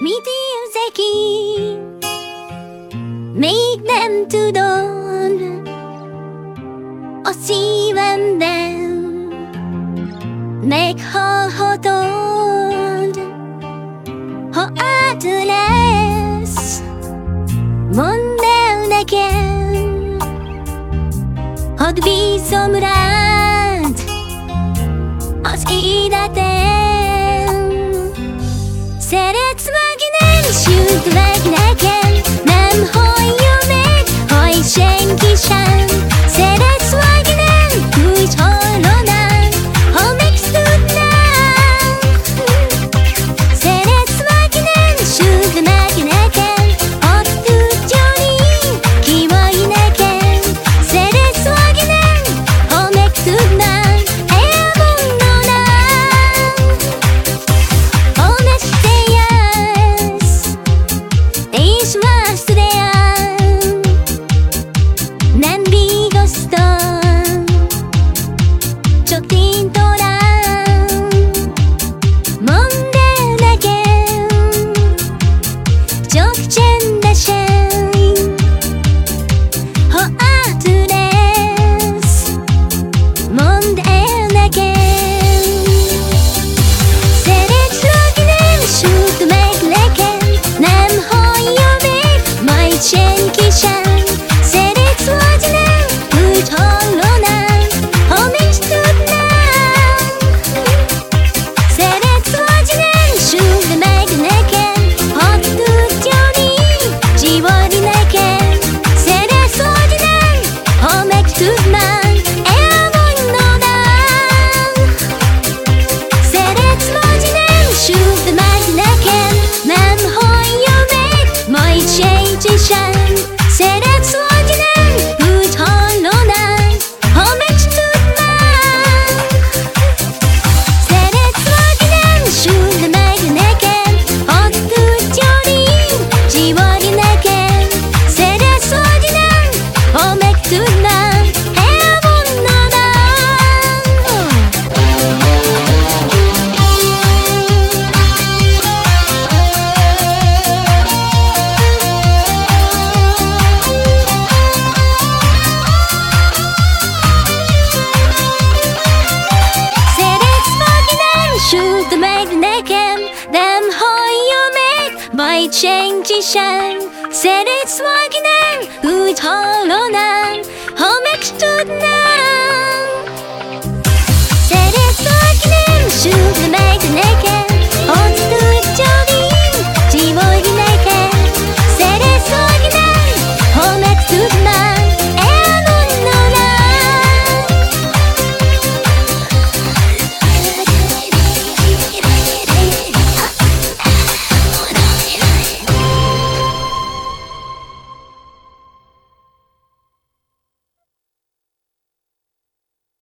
Mit érzek én? Még nem tudom A szívemben. Meghallhatod Ha átölelsz. Mondd el nekem Hadd bízom rád Az életem. Szeretsz már shoot like an naked meg nekem, nem hallja meg, majd senki sem. Szeretsz vagy nem, úgy hallanám, ha meg tudnám.